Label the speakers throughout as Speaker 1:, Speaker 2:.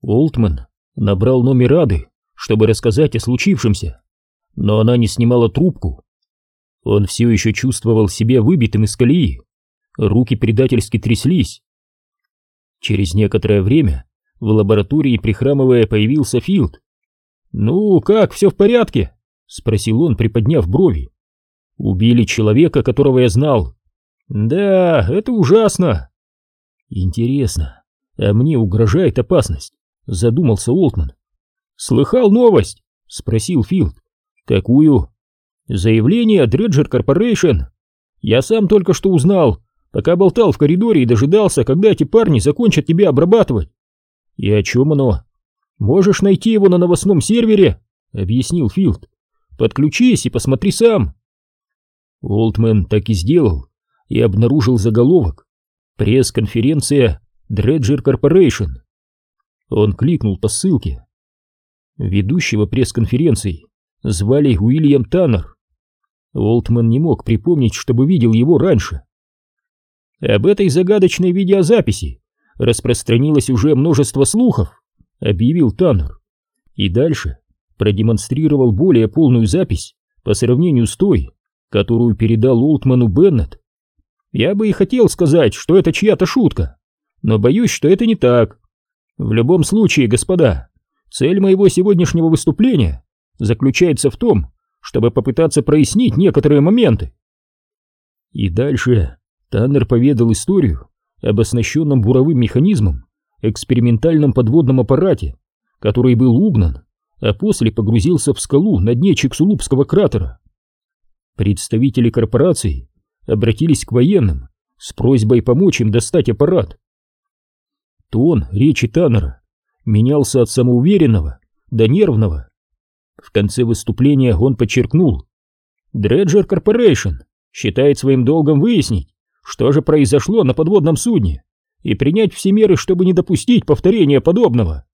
Speaker 1: Олтман набрал номер Ады, чтобы рассказать о случившемся, но она не снимала трубку. Он все еще чувствовал себя выбитым из колеи, руки предательски тряслись. Через некоторое время в лаборатории, прихрамывая, появился Филд. «Ну, как, все в порядке?» — спросил он, приподняв брови. «Убили человека, которого я знал». «Да, это ужасно». «Интересно, а мне угрожает опасность?» — задумался Олтман. «Слыхал новость?» — спросил Филд. «Какую?» «Заявление Дреджер Корпорейшн. Я сам только что узнал, пока болтал в коридоре и дожидался, когда эти парни закончат тебя обрабатывать. «И о чем оно?» «Можешь найти его на новостном сервере», — объяснил Филд. «Подключись и посмотри сам». Олдмен так и сделал и обнаружил заголовок «Пресс-конференция Дреджер Корпорейшн». Он кликнул по ссылке. Ведущего пресс-конференции звали Уильям Таннер. Олтман не мог припомнить, чтобы видел его раньше. Об этой загадочной видеозаписи распространилось уже множество слухов, объявил Таннер. И дальше продемонстрировал более полную запись по сравнению с той, которую передал Олтману Беннет. Я бы и хотел сказать, что это чья-то шутка, но боюсь, что это не так. В любом случае, господа, цель моего сегодняшнего выступления заключается в том, чтобы попытаться прояснить некоторые моменты. И дальше Таннер поведал историю об оснащенном буровым механизмом экспериментальном подводном аппарате, который был угнан, а после погрузился в скалу на дне Чексулупского кратера. Представители корпорации обратились к военным с просьбой помочь им достать аппарат. Тон речи Таннера менялся от самоуверенного до нервного. В конце выступления он подчеркнул, Дреджер Корпорейшн считает своим долгом выяснить, что же произошло на подводном судне, и принять все меры, чтобы не допустить повторения подобного.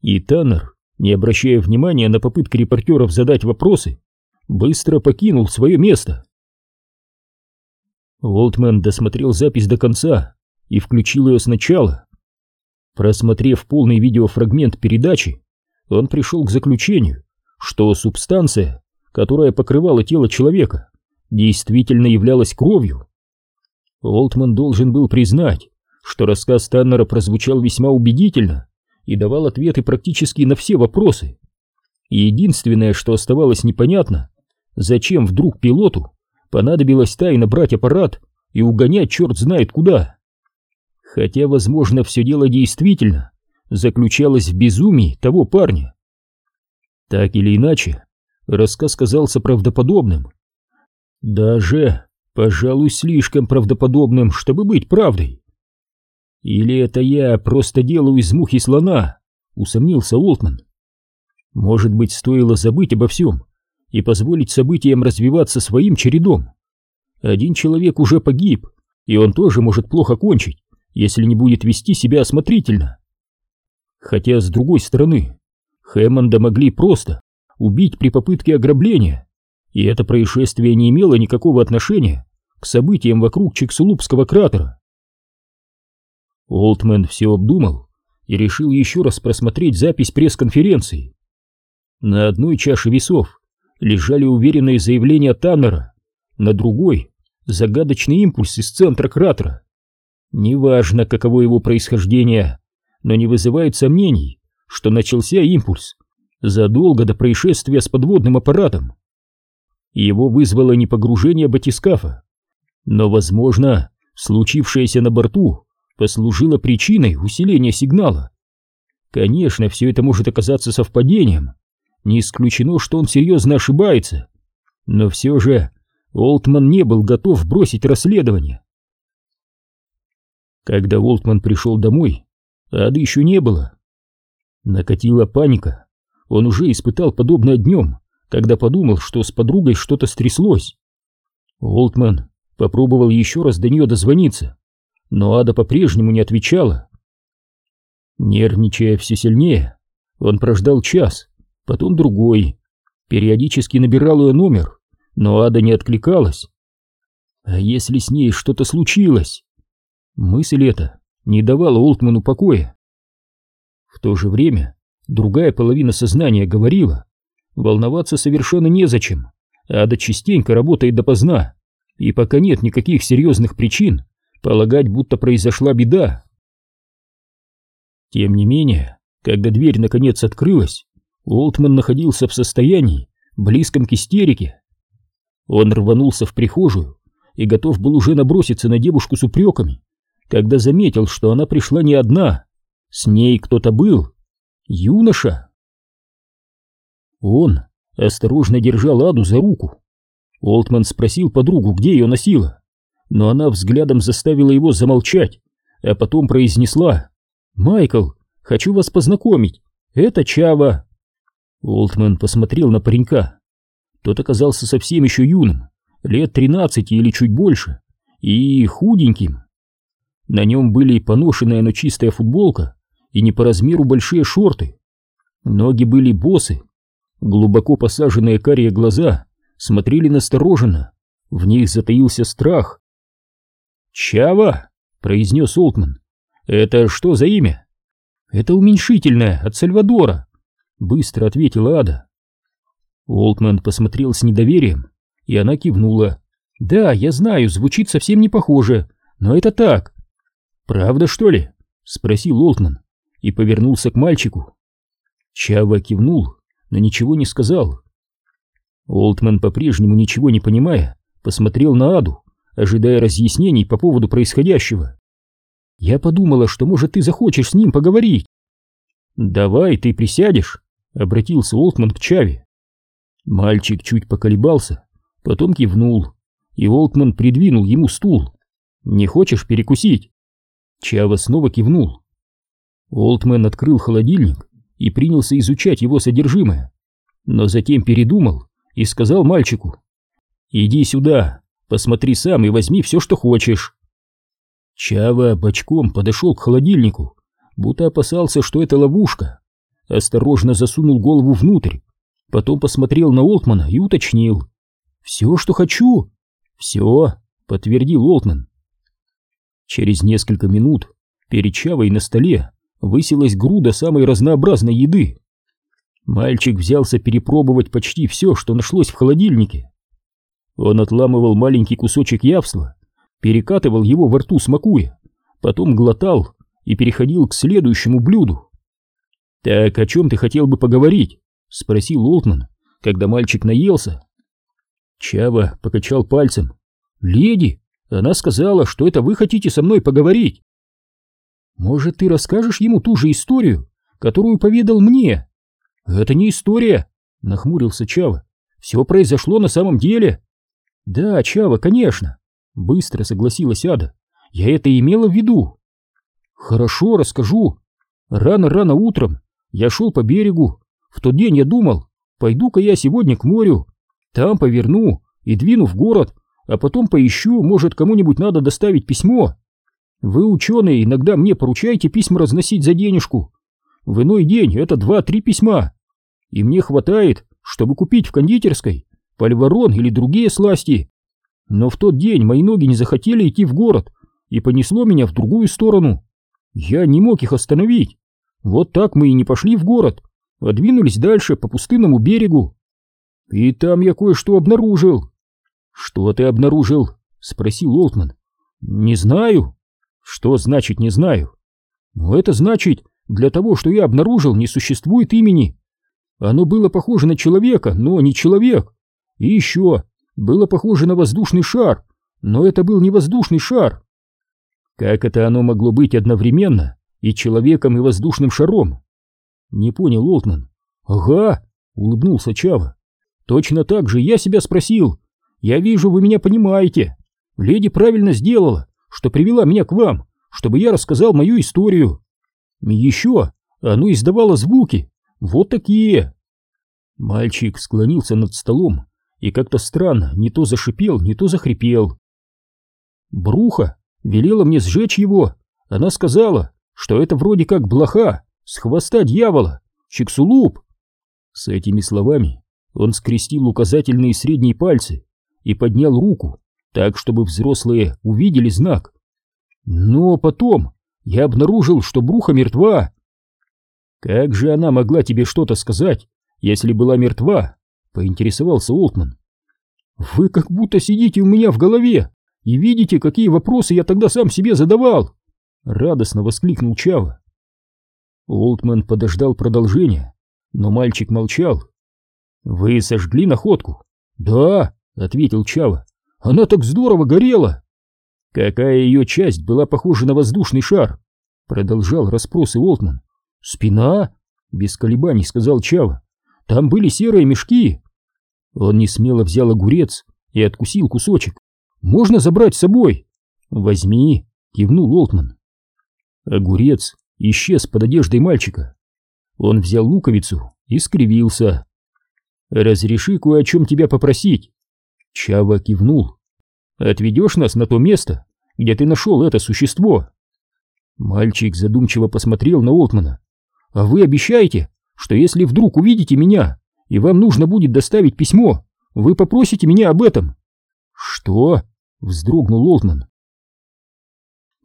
Speaker 1: И Таннер, не обращая внимания на попытки репортеров задать вопросы, быстро покинул свое место. Волтман досмотрел запись до конца и включил ее сначала. Просмотрев полный видеофрагмент передачи, он пришел к заключению, что субстанция, которая покрывала тело человека, действительно являлась кровью. Олтман должен был признать, что рассказ Таннера прозвучал весьма убедительно и давал ответы практически на все вопросы. Единственное, что оставалось непонятно, зачем вдруг пилоту понадобилось тайно брать аппарат и угонять черт знает куда. Хотя, возможно, все дело действительно заключалось в безумии того парня. Так или иначе, рассказ казался правдоподобным. Даже Пожалуй, слишком правдоподобным, чтобы быть правдой. Или это я просто делаю из мухи слона, усомнился Олтман. Может быть, стоило забыть обо всем и позволить событиям развиваться своим чередом. Один человек уже погиб, и он тоже может плохо кончить, если не будет вести себя осмотрительно. Хотя, с другой стороны, Хэммонда могли просто убить при попытке ограбления, и это происшествие не имело никакого отношения к событиям вокруг Чиксулупского кратера. Олтмен все обдумал и решил еще раз просмотреть запись пресс-конференции. На одной чаше весов лежали уверенные заявления Таннера, на другой — загадочный импульс из центра кратера. Неважно, каково его происхождение, но не вызывает сомнений, что начался импульс задолго до происшествия с подводным аппаратом его вызвало не погружение батискафа, но, возможно, случившееся на борту послужило причиной усиления сигнала. Конечно, все это может оказаться совпадением, не исключено, что он серьезно ошибается, но все же Олтман не был готов бросить расследование. Когда Олтман пришел домой, ады еще не было. Накатила паника, он уже испытал подобное днем, когда подумал, что с подругой что-то стряслось. Олтман попробовал еще раз до нее дозвониться, но Ада по-прежнему не отвечала. Нервничая все сильнее, он прождал час, потом другой, периодически набирал ее номер, но Ада не откликалась. А если с ней что-то случилось? Мысль эта не давала Олтману покоя. В то же время другая половина сознания говорила, волноваться совершенно незачем, Ада частенько работает допоздна, и пока нет никаких серьезных причин полагать, будто произошла беда. Тем не менее, когда дверь наконец открылась, Уолтман находился в состоянии, близком к истерике. Он рванулся в прихожую и готов был уже наброситься на девушку с упреками, когда заметил, что она пришла не одна, с ней кто-то был, юноша. Он осторожно держал Аду за руку. Олтман спросил подругу, где ее носила, но она взглядом заставила его замолчать, а потом произнесла «Майкл, хочу вас познакомить, это Чава». Олтман посмотрел на паренька. Тот оказался совсем еще юным, лет тринадцати или чуть больше, и худеньким. На нем были поношенная, но чистая футболка и не по размеру большие шорты. Ноги были босы, глубоко посаженные карие глаза смотрели настороженно, в них затаился страх. «Чава!» — произнес Олтман. «Это что за имя?» «Это уменьшительное, от Сальвадора», — быстро ответила Ада. Олтман посмотрел с недоверием, и она кивнула. «Да, я знаю, звучит совсем не похоже, но это так». «Правда, что ли?» — спросил Олтман и повернулся к мальчику. Чава кивнул, но ничего не сказал. Олтман, по-прежнему ничего не понимая, посмотрел на Аду, ожидая разъяснений по поводу происходящего. «Я подумала, что, может, ты захочешь с ним поговорить». «Давай, ты присядешь», — обратился Олтман к Чаве. Мальчик чуть поколебался, потом кивнул, и Олтман придвинул ему стул. «Не хочешь перекусить?» Чава снова кивнул. Олтман открыл холодильник и принялся изучать его содержимое, но затем передумал и сказал мальчику «Иди сюда, посмотри сам и возьми все, что хочешь». Чава бочком подошел к холодильнику, будто опасался, что это ловушка. Осторожно засунул голову внутрь, потом посмотрел на Олтмана и уточнил. «Все, что хочу?» «Все», — подтвердил Олтман. Через несколько минут перед Чавой на столе высилась груда самой разнообразной еды. Мальчик взялся перепробовать почти все, что нашлось в холодильнике. Он отламывал маленький кусочек явства, перекатывал его во рту смакуя, потом глотал и переходил к следующему блюду. «Так о чем ты хотел бы поговорить?» — спросил Олтман, когда мальчик наелся. Чава покачал пальцем. «Леди, она сказала, что это вы хотите со мной поговорить». «Может, ты расскажешь ему ту же историю, которую поведал мне?» «Это не история», — нахмурился Чава. «Все произошло на самом деле». «Да, Чава, конечно», — быстро согласилась Ада. «Я это имела в виду». «Хорошо, расскажу. Рано-рано утром я шел по берегу. В тот день я думал, пойду-ка я сегодня к морю. Там поверну и двину в город, а потом поищу, может, кому-нибудь надо доставить письмо. Вы, ученые, иногда мне поручаете письма разносить за денежку. В иной день это два-три письма. И мне хватает, чтобы купить в кондитерской пальворон или другие сласти. Но в тот день мои ноги не захотели идти в город и понесло меня в другую сторону. Я не мог их остановить. Вот так мы и не пошли в город, а двинулись дальше по пустынному берегу. И там я кое-что обнаружил. Что ты обнаружил? Спросил Олтман. Не знаю. Что значит не знаю? Ну это значит, для того, что я обнаружил, не существует имени. Оно было похоже на человека, но не человек. И еще, было похоже на воздушный шар, но это был не воздушный шар. Как это оно могло быть одновременно и человеком, и воздушным шаром? Не понял Олтман. Ага, улыбнулся Чава. Точно так же я себя спросил. Я вижу, вы меня понимаете. Леди правильно сделала, что привела меня к вам, чтобы я рассказал мою историю. Еще оно издавало звуки, вот такие. Мальчик склонился над столом и как-то странно не то зашипел, не то захрипел. Бруха велела мне сжечь его. Она сказала, что это вроде как блоха с хвоста дьявола, чексулуп. С этими словами он скрестил указательные и средние пальцы и поднял руку, так, чтобы взрослые увидели знак. Но потом я обнаружил, что Бруха мертва. Как же она могла тебе что-то сказать, если была мертва? Поинтересовался Олтман. Вы как будто сидите у меня в голове и видите, какие вопросы я тогда сам себе задавал. Радостно воскликнул Чава. Олтман подождал продолжения, но мальчик молчал. «Вы сожгли находку?» «Да», — ответил Чава. «Она так здорово горела!» «Какая ее часть была похожа на воздушный шар?» Продолжал расспросы Олтман. «Спина?» — без колебаний сказал Чава. «Там были серые мешки!» Он не смело взял огурец и откусил кусочек. «Можно забрать с собой?» «Возьми!» — кивнул Олтман. Огурец исчез под одеждой мальчика. Он взял луковицу и скривился. «Разреши кое о чем тебя попросить». Чава кивнул. «Отведешь нас на то место, где ты нашел это существо?» Мальчик задумчиво посмотрел на Олтмана. «А вы обещаете, что если вдруг увидите меня, и вам нужно будет доставить письмо, вы попросите меня об этом?» «Что?» — вздрогнул Олтман.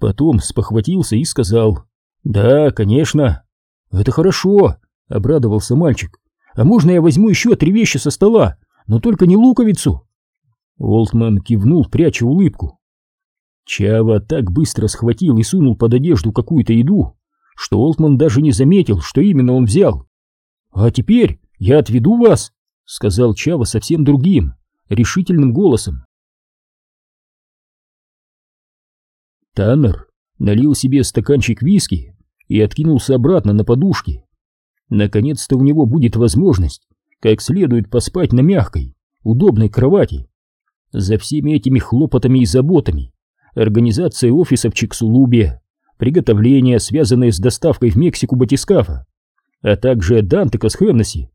Speaker 1: Потом спохватился и сказал. «Да, конечно». «Это хорошо», — обрадовался мальчик. «А можно я возьму еще три вещи со стола, но только не луковицу?» Олтман кивнул, пряча улыбку. Чава так быстро схватил и сунул под одежду какую-то еду, что Олтман даже не заметил, что именно он взял. «А теперь я отведу вас», — сказал Чава совсем другим, решительным голосом. Таннер налил себе стаканчик виски и откинулся обратно на подушки. Наконец-то у него будет возможность как следует поспать на мягкой, удобной кровати. За всеми этими хлопотами и заботами, организация офиса в Чиксулубе, приготовления, связанные с доставкой в Мексику батискафа, а также Дантека с Хеннесси,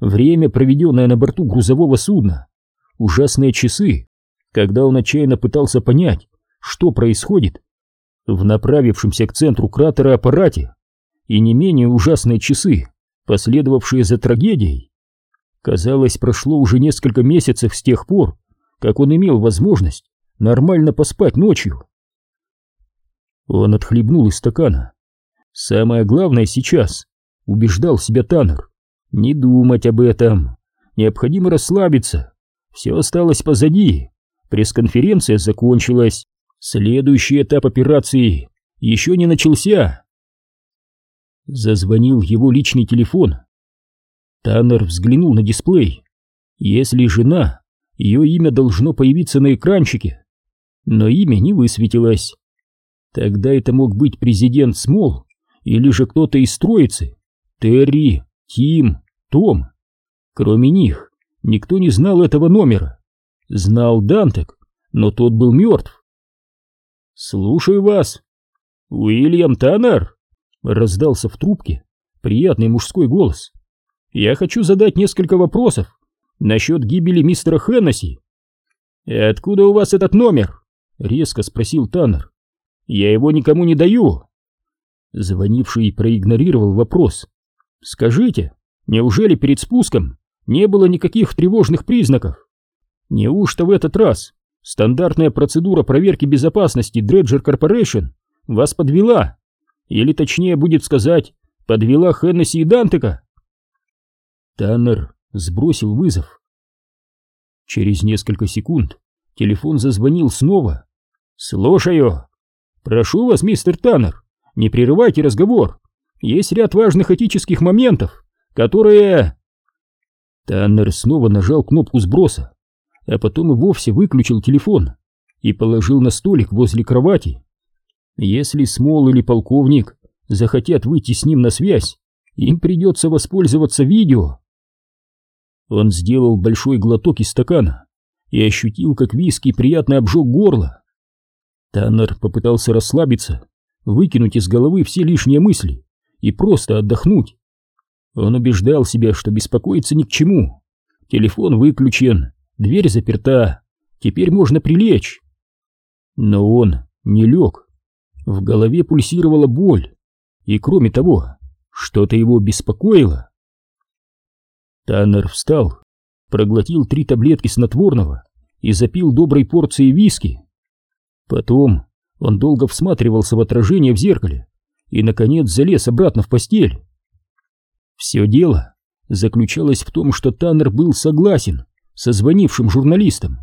Speaker 1: время, проведенное на борту грузового судна, ужасные часы, когда он отчаянно пытался понять, что происходит в направившемся к центру кратера аппарате, и не менее ужасные часы, последовавшие за трагедией. Казалось, прошло уже несколько месяцев с тех пор, как он имел возможность нормально поспать ночью. Он отхлебнул из стакана. Самое главное сейчас, убеждал себя Таннер, не думать об этом. Необходимо расслабиться. Все осталось позади. Пресс-конференция закончилась. Следующий этап операции еще не начался. Зазвонил его личный телефон. Таннер взглянул на дисплей. Если жена, ее имя должно появиться на экранчике. Но имя не высветилось. Тогда это мог быть президент Смол или же кто-то из троицы. Терри, Тим, Том. Кроме них, никто не знал этого номера. Знал Дантек, но тот был мертв. «Слушаю вас». «Уильям Таннер?» — раздался в трубке приятный мужской голос. «Я хочу задать несколько вопросов насчет гибели мистера Хеннесси». «Откуда у вас этот номер?» — резко спросил Таннер. «Я его никому не даю». Звонивший проигнорировал вопрос. «Скажите, неужели перед спуском не было никаких тревожных признаков? Неужто в этот раз стандартная процедура проверки безопасности Dredger Corporation вас подвела? Или точнее будет сказать, подвела Хеннесси и Дантека?» Таннер сбросил вызов. Через несколько секунд телефон зазвонил снова. «Слушаю. Прошу вас, мистер Таннер, не прерывайте разговор. Есть ряд важных этических моментов, которые...» Таннер снова нажал кнопку сброса, а потом и вовсе выключил телефон и положил на столик возле кровати. Если Смол или полковник захотят выйти с ним на связь, им придется воспользоваться видео. Он сделал большой глоток из стакана и ощутил, как виски приятно обжег горло. Таннер попытался расслабиться, выкинуть из головы все лишние мысли и просто отдохнуть. Он убеждал себя, что беспокоиться ни к чему. Телефон выключен, дверь заперта, теперь можно прилечь. Но он не лег. В голове пульсировала боль, и кроме того, что-то его беспокоило. Таннер встал, проглотил три таблетки снотворного и запил доброй порцией виски. Потом он долго всматривался в отражение в зеркале и, наконец, залез обратно в постель. Все дело заключалось в том, что Таннер был согласен со звонившим журналистом.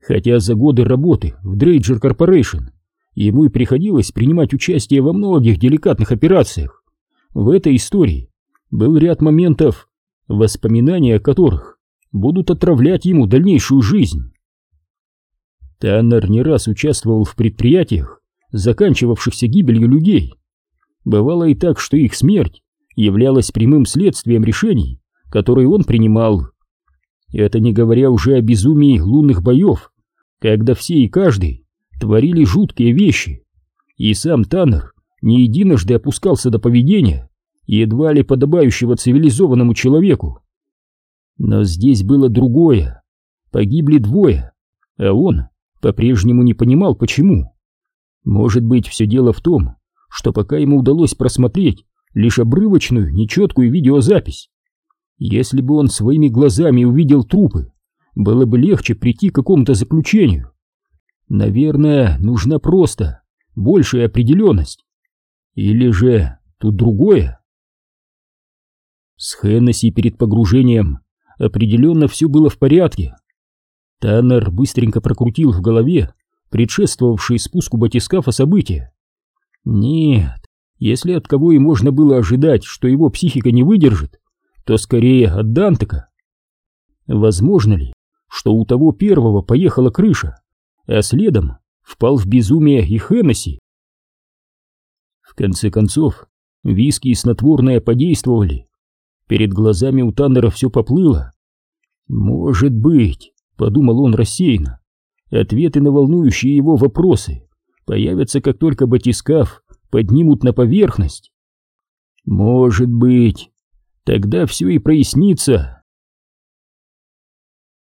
Speaker 1: Хотя за годы работы в Дрейджер Корпорейшн ему и приходилось принимать участие во многих деликатных операциях, в этой истории был ряд моментов, воспоминания о которых будут отравлять ему дальнейшую жизнь. Таннер не раз участвовал в предприятиях, заканчивавшихся гибелью людей. Бывало и так, что их смерть являлась прямым следствием решений, которые он принимал. Это не говоря уже о безумии лунных боев, когда все и каждый творили жуткие вещи, и сам Таннер не единожды опускался до поведения, едва ли подобающего цивилизованному человеку. Но здесь было другое. Погибли двое, а он по-прежнему не понимал, почему. Может быть, все дело в том, что пока ему удалось просмотреть лишь обрывочную, нечеткую видеозапись. Если бы он своими глазами увидел трупы, было бы легче прийти к какому-то заключению. Наверное, нужна просто большая определенность. Или же тут другое? С Хеннесси перед погружением определенно все было в порядке. Таннер быстренько прокрутил в голове предшествовавшие спуску батискафа события. Нет, если от кого и можно было ожидать, что его психика не выдержит, то скорее от Дантека. Возможно ли, что у того первого поехала крыша, а следом впал в безумие и Хеннесси? В конце концов, виски и снотворное подействовали. Перед глазами у Таннера все поплыло. «Может быть», — подумал он рассеянно, — «ответы на волнующие его вопросы появятся, как только батискаф поднимут на поверхность». «Может быть, тогда все и прояснится».